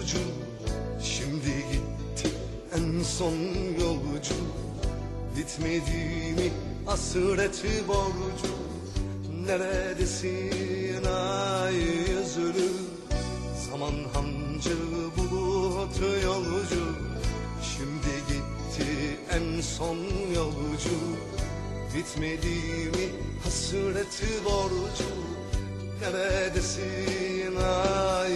yolcu Şimdi gitti en son yolcu. Bitmedi mi hasreti borcu. Neredesin ay üzülü Zaman hancı bulut yolcu. Şimdi gitti en son yolcu. Bitmedi mi hasreti borcu. Neredesin ay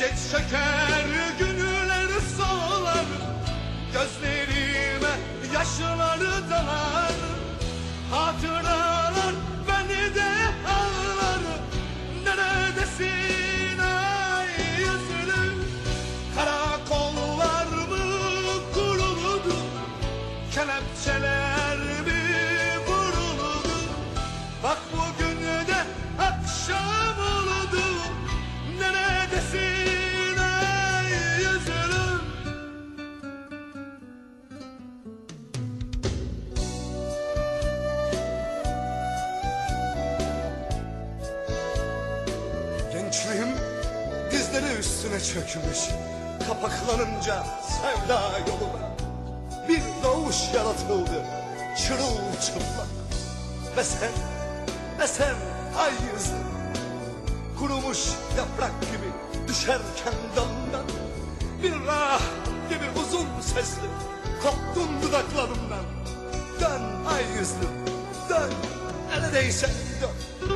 Gece çeker üstüne çökmüş Kapaklanınca sevda yoluna Bir doğuş yaratıldı çırılçıplak. Ve sen, ve sen ay yüzlü Kurumuş yaprak gibi düşerken dalından Bir rah gibi uzun sesli koptun dudaklarımdan. Dön ay yüzlü dön neredeyse dön.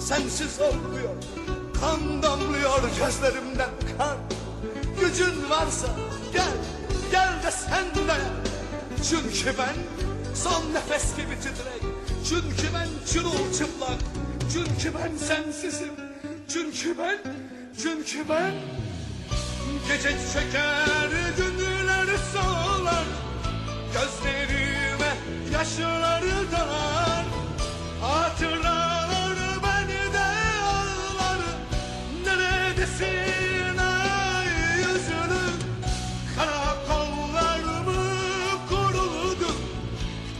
Sensiz olmuyor Kan damlıyor gözlerimden kan Gücün varsa gel Gel de sen de. Çünkü ben son nefes gibi titrek. Çünkü ben çırılçıplak. Çünkü ben sensizim. Çünkü ben Çünkü ben Gece çeker günler solar. Gözlerime yaşları dalar Hatıralar beni de ağlar. Neredesin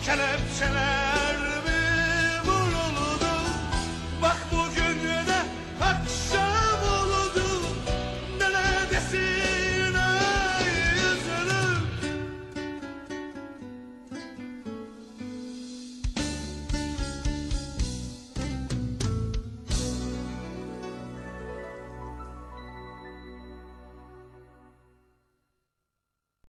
kelepçeler.